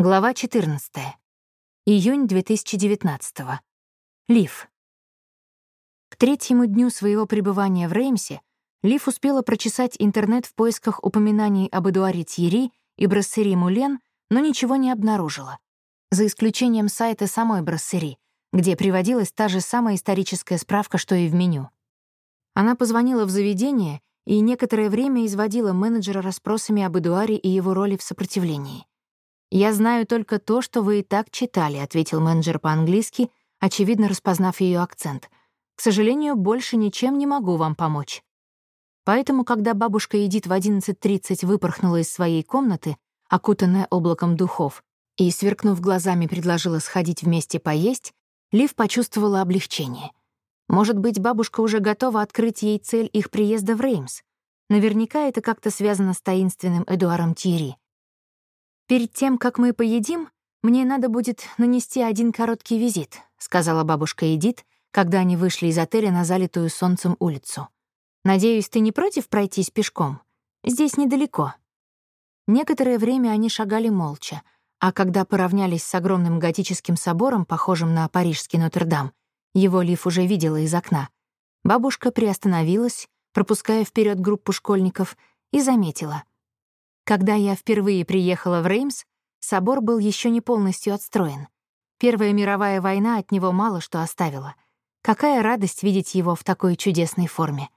Глава 14. Июнь 2019. Лив. К третьему дню своего пребывания в Реймсе Лив успела прочесать интернет в поисках упоминаний об Эдуаре Тьерри и Брассери Мулен, но ничего не обнаружила. За исключением сайта самой Брассери, где приводилась та же самая историческая справка, что и в меню. Она позвонила в заведение и некоторое время изводила менеджера расспросами об Эдуаре и его роли в сопротивлении. «Я знаю только то, что вы и так читали», — ответил менеджер по-английски, очевидно распознав ее акцент. «К сожалению, больше ничем не могу вам помочь». Поэтому, когда бабушка Эдит в 11.30 выпорхнула из своей комнаты, окутанная облаком духов, и, сверкнув глазами, предложила сходить вместе поесть, Лив почувствовала облегчение. Может быть, бабушка уже готова открыть ей цель их приезда в Реймс. Наверняка это как-то связано с таинственным Эдуаром Тьерри. «Перед тем, как мы поедим, мне надо будет нанести один короткий визит», сказала бабушка Эдит, когда они вышли из отеля на залитую солнцем улицу. «Надеюсь, ты не против пройтись пешком? Здесь недалеко». Некоторое время они шагали молча, а когда поравнялись с огромным готическим собором, похожим на парижский Нотр-Дам, его Лив уже видела из окна, бабушка приостановилась, пропуская вперед группу школьников, и заметила. Когда я впервые приехала в Реймс, собор был еще не полностью отстроен. Первая мировая война от него мало что оставила. Какая радость видеть его в такой чудесной форме.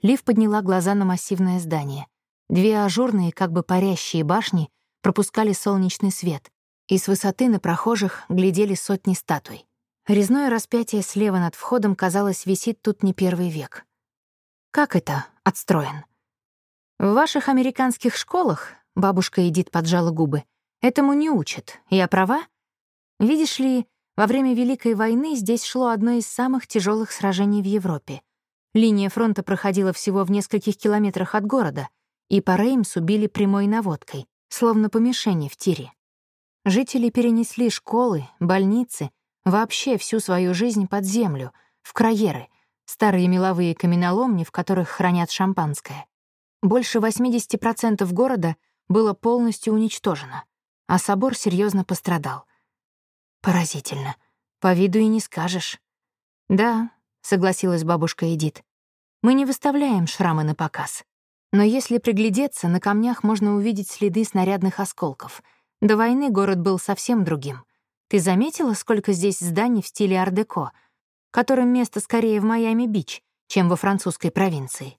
Лив подняла глаза на массивное здание. Две ажурные, как бы парящие башни пропускали солнечный свет, и с высоты на прохожих глядели сотни статуй. Резное распятие слева над входом, казалось, висит тут не первый век. Как это отстроен? В ваших американских школах, бабушка Эдит поджала губы, этому не учат. Я права? Видишь ли, во время Великой войны здесь шло одно из самых тяжелых сражений в Европе. Линия фронта проходила всего в нескольких километрах от города, и по Реймсу били прямой наводкой, словно по мишени в тире. Жители перенесли школы, больницы, вообще всю свою жизнь под землю, в краеры, старые меловые каменоломни, в которых хранят шампанское. Больше 80% города было полностью уничтожено, а собор серьезно пострадал. Поразительно. По виду и не скажешь. Да, согласилась бабушка Эдит. Мы не выставляем шрамы на показ. Но если приглядеться, на камнях можно увидеть следы снарядных осколков. До войны город был совсем другим. Ты заметила, сколько здесь зданий в стиле ар-деко, которым место скорее в Майами-Бич, чем во французской провинции?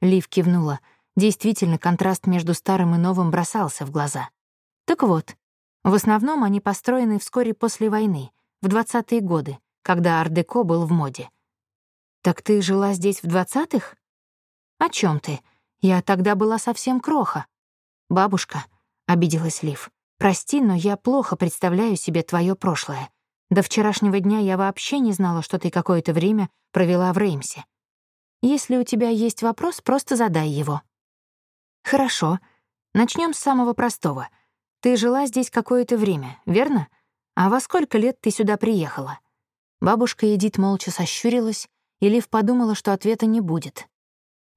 Лив кивнула — Действительно, контраст между старым и новым бросался в глаза. Так вот, в основном они построены вскоре после войны, в 20-е годы, когда ар-деко был в моде. «Так ты жила здесь в 20-х?» «О чем ты? Я тогда была совсем кроха». «Бабушка», — обиделась Лив, — «прости, но я плохо представляю себе твое прошлое. До вчерашнего дня я вообще не знала, что ты какое-то время провела в Реймсе. Если у тебя есть вопрос, просто задай его». Хорошо. Начнем с самого простого. Ты жила здесь какое-то время, верно? А во сколько лет ты сюда приехала? Бабушка Эдит молча сощурилась, и Лив подумала, что ответа не будет.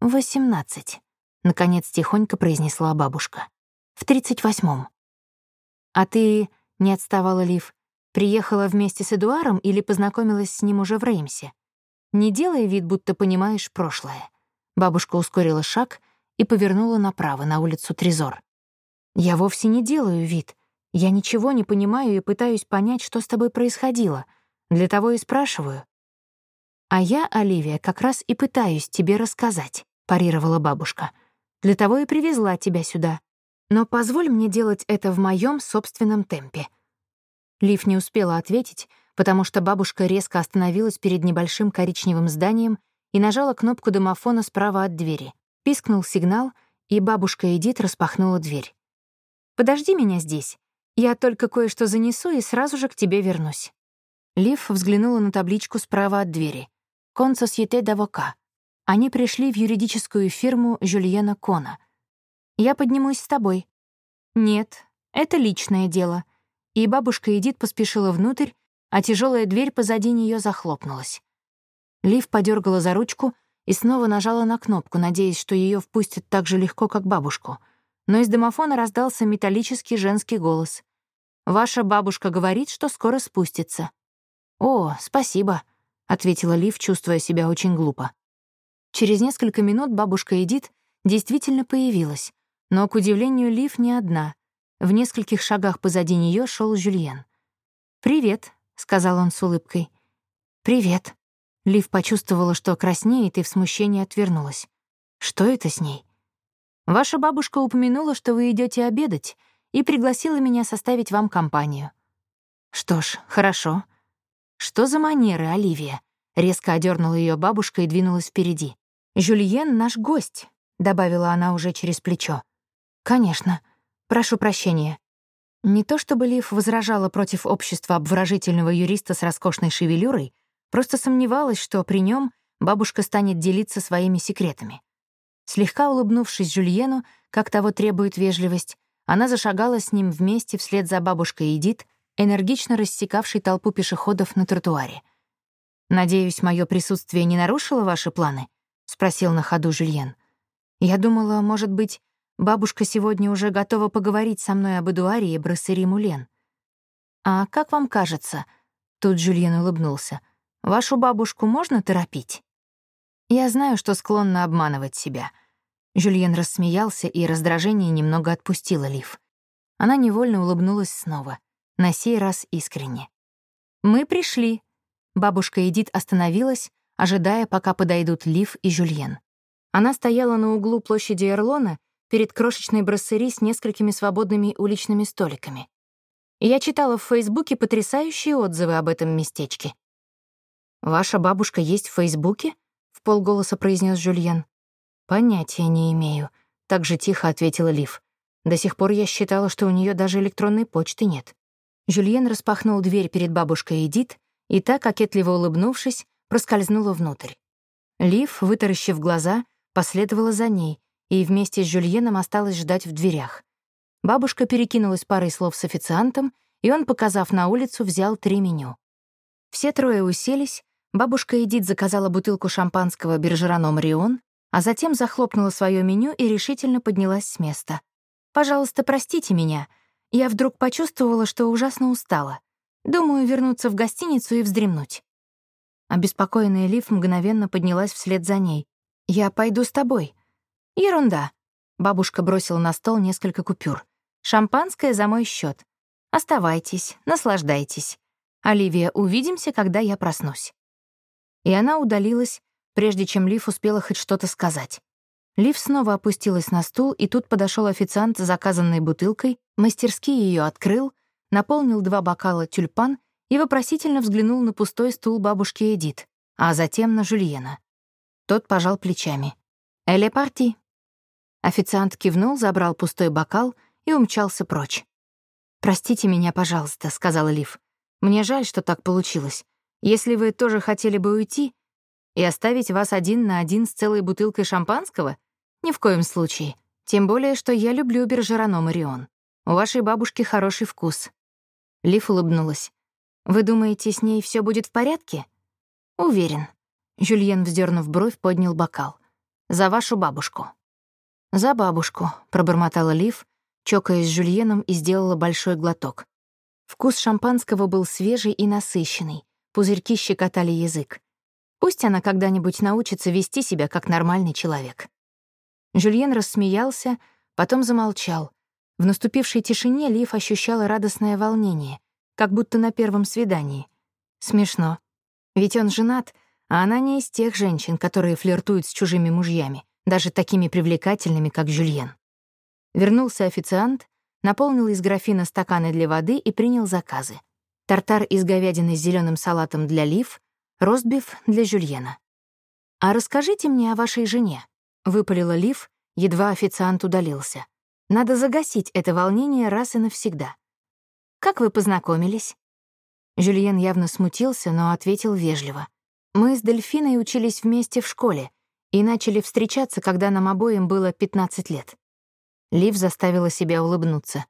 «Восемнадцать», — наконец тихонько произнесла бабушка. «В тридцать восьмом». «А ты...» — не отставала Лив. «Приехала вместе с Эдуаром или познакомилась с ним уже в Реймсе? Не делай вид, будто понимаешь прошлое». Бабушка ускорила шаг — и повернула направо, на улицу Трезор. «Я вовсе не делаю вид. Я ничего не понимаю и пытаюсь понять, что с тобой происходило. Для того и спрашиваю». «А я, Оливия, как раз и пытаюсь тебе рассказать», — парировала бабушка. «Для того и привезла тебя сюда. Но позволь мне делать это в моем собственном темпе». Лив не успела ответить, потому что бабушка резко остановилась перед небольшим коричневым зданием и нажала кнопку домофона справа от двери. Пискнул сигнал, и бабушка Эдит распахнула дверь. «Подожди меня здесь. Я только кое-что занесу и сразу же к тебе вернусь». Лив взглянула на табличку справа от двери. «Кон Сосьете d'Avocat». Они пришли в юридическую фирму Жюльена Кона. «Я поднимусь с тобой». «Нет, это личное дело». И бабушка Эдит поспешила внутрь, а тяжелая дверь позади нее захлопнулась. Лив подергала за ручку, и снова нажала на кнопку, надеясь, что ее впустят так же легко, как бабушку. Но из домофона раздался металлический женский голос. Ваша бабушка говорит, что скоро спустится». «О, спасибо», — ответила Лив, чувствуя себя очень глупо. Через несколько минут бабушка Эдит действительно появилась, но, к удивлению, Лив не одна. В нескольких шагах позади нее шел Жюльен. «Привет», — сказал он с улыбкой. «Привет». Лив почувствовала, что краснеет, и в смущении отвернулась. «Что это с ней?» «Ваша бабушка упомянула, что вы идете обедать, и пригласила меня составить вам компанию». «Что ж, хорошо». «Что за манеры, Оливия?» Резко одернула ее бабушка и двинулась впереди. «Жюльен — наш гость», — добавила она уже через плечо. «Конечно. Прошу прощения». Не то чтобы Лив возражала против общества обворожительного юриста с роскошной шевелюрой, просто сомневалась, что при нем бабушка станет делиться своими секретами. Слегка улыбнувшись Жюльену, как того требует вежливость, она зашагала с ним вместе вслед за бабушкой Эдит, энергично рассекавшей толпу пешеходов на тротуаре. «Надеюсь, мое присутствие не нарушило ваши планы?» — спросил на ходу Жюльен. «Я думала, может быть, бабушка сегодня уже готова поговорить со мной об Эдуаре и Броссери Мулен». «А как вам кажется?» — тут Жюльен улыбнулся. «Вашу бабушку можно торопить?» «Я знаю, что склонна обманывать себя». Жюльен рассмеялся, и раздражение немного отпустило Лив. Она невольно улыбнулась снова, на сей раз искренне. «Мы пришли». Бабушка Эдит остановилась, ожидая, пока подойдут Лив и Жюльен. Она стояла на углу площади Эрлона перед крошечной броссери с несколькими свободными уличными столиками. я читала в Фейсбуке потрясающие отзывы об этом местечке. «Ваша бабушка есть в Фейсбуке?» — в полголоса произнес Жюльен. «Понятия не имею», — так же тихо ответила Лив. «До сих пор я считала, что у нее даже электронной почты нет». Жюльен распахнул дверь перед бабушкой Эдит, и так, кокетливо улыбнувшись, проскользнула внутрь. Лив, вытаращив глаза, последовала за ней и вместе с Жюльеном осталась ждать в дверях. Бабушка перекинулась парой слов с официантом, и он, показав на улицу, взял три меню. Все трое уселись, бабушка Эдит заказала бутылку шампанского Бержерано Марион, а затем захлопнула свое меню и решительно поднялась с места. «Пожалуйста, простите меня. Я вдруг почувствовала, что ужасно устала. Думаю, вернуться в гостиницу и вздремнуть». Обеспокоенная Лив мгновенно поднялась вслед за ней. «Я пойду с тобой». «Ерунда». Бабушка бросила на стол несколько купюр. «Шампанское за мой счет. Оставайтесь, наслаждайтесь. Оливия, увидимся, когда я проснусь». И она удалилась, прежде чем Лив успела хоть что-то сказать. Лив снова опустилась на стул, и тут подошел официант с заказанной бутылкой, мастерски ее открыл, наполнил два бокала тюльпан и вопросительно взглянул на пустой стул бабушки Эдит, а затем на Жульена. Тот пожал плечами. «Эле парти». Официант кивнул, забрал пустой бокал и умчался прочь. «Простите меня, пожалуйста», — сказала Лив. «Мне жаль, что так получилось. Если вы тоже хотели бы уйти и оставить вас один на один с целой бутылкой шампанского, ни в коем случае. Тем более, что я люблю Бержерано Марион. У вашей бабушки хороший вкус». Лив улыбнулась. Вы думаете, с ней все будет в порядке? Уверен. Жюльен, вздернув бровь, поднял бокал. За вашу бабушку. За бабушку, пробормотала Лив, чокаясь с Жюльеном и сделала большой глоток. Вкус шампанского был свежий и насыщенный, пузырьки щекотали язык. Пусть она когда-нибудь научится вести себя как нормальный человек. Жюльен рассмеялся, потом замолчал. В наступившей тишине Лив ощущала радостное волнение — как будто на первом свидании. Смешно. Ведь он женат, а она не из тех женщин, которые флиртуют с чужими мужьями, даже такими привлекательными, как Жюльен. Вернулся официант, наполнил из графина стаканы для воды и принял заказы. Тартар из говядины с зеленым салатом для Лив, ростбиф для Жюльена. «А расскажите мне о вашей жене», — выпалила Лив, едва официант удалился. «Надо загасить это волнение раз и навсегда. Как вы познакомились?» Жюльен явно смутился, но ответил вежливо. «Мы с Дельфиной учились вместе в школе и начали встречаться, когда нам обоим было 15 лет». Лив заставила себя улыбнуться.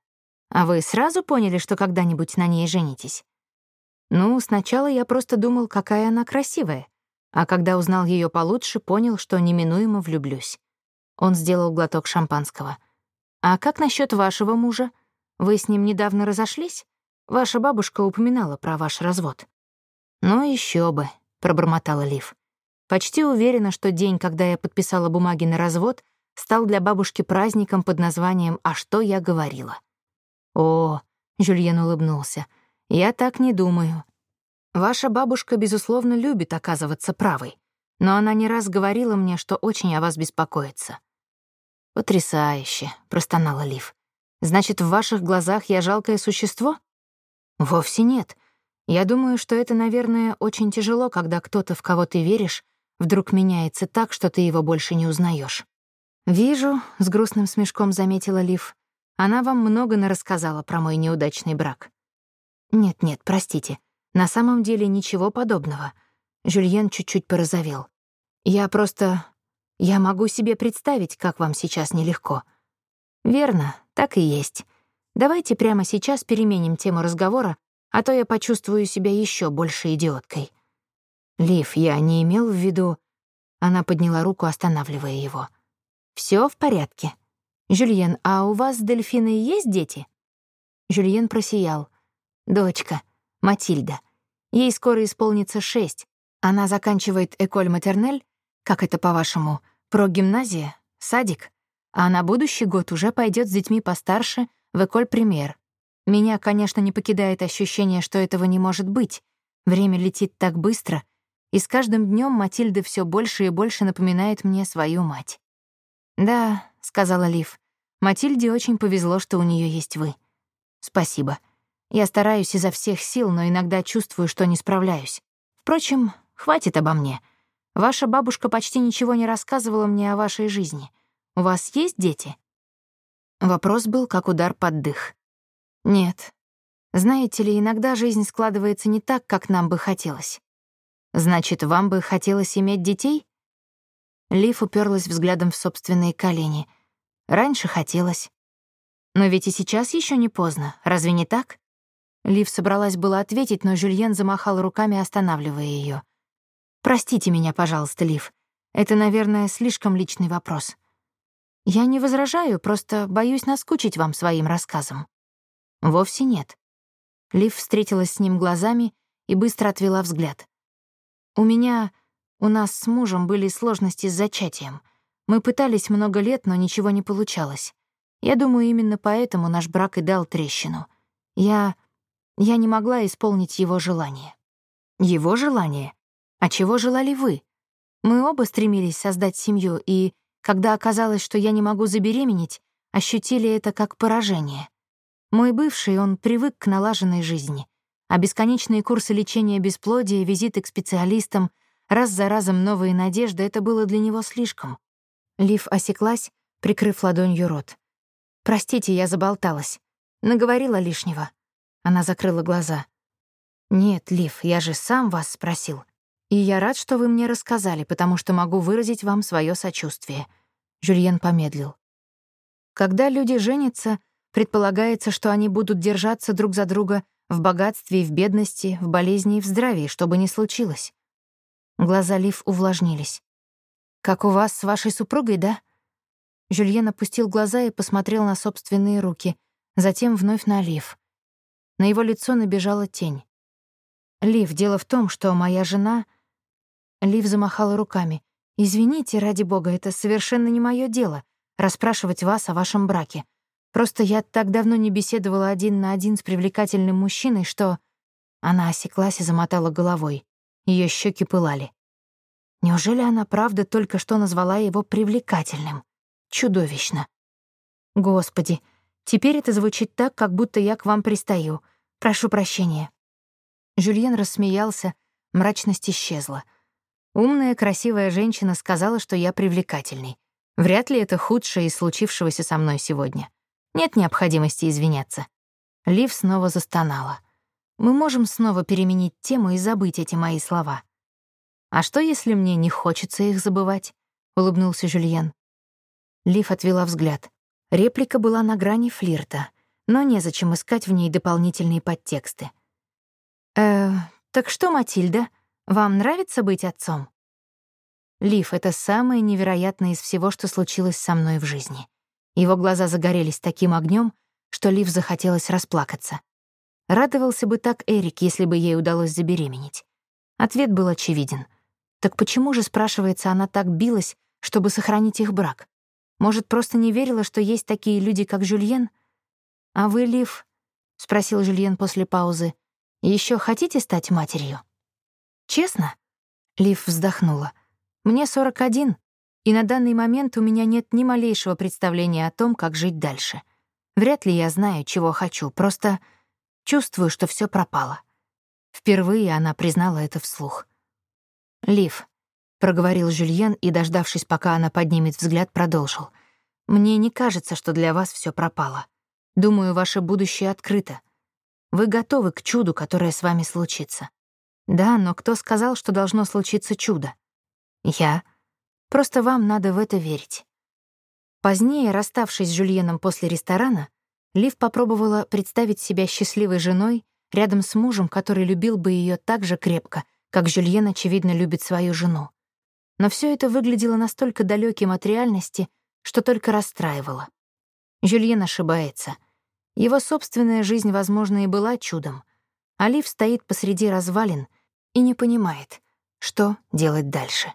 «А вы сразу поняли, что когда-нибудь на ней женитесь?» «Ну, сначала я просто думал, какая она красивая, а когда узнал ее получше, понял, что неминуемо влюблюсь». Он сделал глоток шампанского. «А как насчет вашего мужа? Вы с ним недавно разошлись? Ваша бабушка упоминала про ваш развод». «Ну еще бы», — пробормотала Лив. «Почти уверена, что день, когда я подписала бумаги на развод, стал для бабушки праздником под названием «А что я говорила?». «О», — Жюльен улыбнулся, — «я так не думаю. Ваша бабушка, безусловно, любит оказываться правой, но она не раз говорила мне, что очень о вас беспокоится». «Потрясающе», — простонала Лив. «Значит, в ваших глазах я жалкое существо?» «Вовсе нет. Я думаю, что это, наверное, очень тяжело, когда кто-то, в кого ты веришь, вдруг меняется так, что ты его больше не узнаешь. «Вижу», — с грустным смешком заметила Лив. «Она вам много нарассказала про мой неудачный брак». «Нет-нет, простите. На самом деле ничего подобного». Жюльен чуть-чуть порозовел. «Я просто... Я могу себе представить, как вам сейчас нелегко». «Верно, так и есть. Давайте прямо сейчас переменим тему разговора, а то я почувствую себя еще больше идиоткой». «Лив, я не имел в виду...» Она подняла руку, останавливая его. Все в порядке. Жюльен, а у вас с Дельфиной есть дети?» Жюльен просиял. «Дочка, Матильда. Ей скоро исполнится шесть. Она заканчивает Эколь Матернель, как это по-вашему, прогимназия, садик, а на будущий год уже пойдет с детьми постарше в Эколь Премьер. Меня, конечно, не покидает ощущение, что этого не может быть. Время летит так быстро, и с каждым днем Матильда все больше и больше напоминает мне свою мать. «Да», — сказала Лив, — «Матильде очень повезло, что у нее есть вы». «Спасибо. Я стараюсь изо всех сил, но иногда чувствую, что не справляюсь. Впрочем, хватит обо мне. Ваша бабушка почти ничего не рассказывала мне о вашей жизни. У вас есть дети?» Вопрос был как удар под дых. «Нет. Знаете ли, иногда жизнь складывается не так, как нам бы хотелось. Значит, вам бы хотелось иметь детей?» Лив уперлась взглядом в собственные колени. Раньше хотелось. Но ведь и сейчас еще не поздно, разве не так? Лив собралась было ответить, но Жюльен замахал руками, останавливая ее. «Простите меня, пожалуйста, Лив. Это, наверное, слишком личный вопрос. Я не возражаю, просто боюсь наскучить вам своим рассказом». «Вовсе нет». Лив встретилась с ним глазами и быстро отвела взгляд. «У меня у нас с мужем были сложности с зачатием. Мы пытались много лет, но ничего не получалось. Я думаю, именно поэтому наш брак и дал трещину. Я... я не могла исполнить его желание. Его желание? А чего желали вы? Мы оба стремились создать семью, и, когда оказалось, что я не могу забеременеть, ощутили это как поражение. Мой бывший, он привык к налаженной жизни, а бесконечные курсы лечения бесплодия, визиты к специалистам — Раз за разом новые надежды — это было для него слишком. Лив осеклась, прикрыв ладонью рот. «Простите, я заболталась. Наговорила лишнего». Она закрыла глаза. «Нет, Лив, я же сам вас спросил. И я рад, что вы мне рассказали, потому что могу выразить вам свое сочувствие». Жюльен помедлил. Когда люди женятся, предполагается, что они будут держаться друг за друга в богатстве и в бедности, в болезни и в здравии, что бы ни случилось. Глаза Лив увлажнились. «Как у вас с вашей супругой, да?» Жюльен опустил глаза и посмотрел на собственные руки, затем вновь на Лив. На его лицо набежала тень. «Лив, дело в том, что моя жена...» Лив замахала руками. «Извините, ради бога, это совершенно не мое дело — расспрашивать вас о вашем браке. Просто я так давно не беседовала один на один с привлекательным мужчиной, что...» Она осеклась и замотала головой. Ее щеки пылали. Неужели она правда только что назвала его привлекательным? Чудовищно. Господи, теперь это звучит так, как будто я к вам пристаю. Прошу прощения. Жюльен рассмеялся, мрачность исчезла. Умная, красивая женщина сказала, что я привлекательный. Вряд ли это худшее из случившегося со мной сегодня. Нет необходимости извиняться. Лив снова застонала. Мы можем снова переменить тему и забыть эти мои слова. «А что, если мне не хочется их забывать?» — улыбнулся Жюльен. Лив отвела взгляд. Реплика была на грани флирта, но незачем искать в ней дополнительные подтексты. «Э, так что, Матильда, вам нравится быть отцом?» Лив — это самое невероятное из всего, что случилось со мной в жизни. Его глаза загорелись таким огнем, что Лив захотелось расплакаться. Радовался бы так Эрик, если бы ей удалось забеременеть. Ответ был очевиден. Так почему же, спрашивается, она так билась, чтобы сохранить их брак? Может, просто не верила, что есть такие люди, как Жюльен? «А вы, Лив?» — спросил Жюльен после паузы. Еще хотите стать матерью?» «Честно?» — Лив вздохнула. «Мне 41, и на данный момент у меня нет ни малейшего представления о том, как жить дальше. Вряд ли я знаю, чего хочу, просто чувствую, что все пропало». Впервые она признала это вслух. «Лив», — проговорил Жюльен и, дождавшись, пока она поднимет взгляд, продолжил. «Мне не кажется, что для вас все пропало. Думаю, ваше будущее открыто. Вы готовы к чуду, которое с вами случится. Да, но кто сказал, что должно случиться чудо? Я. Просто вам надо в это верить. Позднее, расставшись с Жюльеном после ресторана, Лив попробовала представить себя счастливой женой рядом с мужем, который любил бы ее так же крепко, как Жюльен, очевидно, любит свою жену. Но все это выглядело настолько далеким от реальности, что только расстраивало. Жюльен ошибается — его собственная жизнь, возможно, и была чудом. Алиф стоит посреди развалин и не понимает, что делать дальше.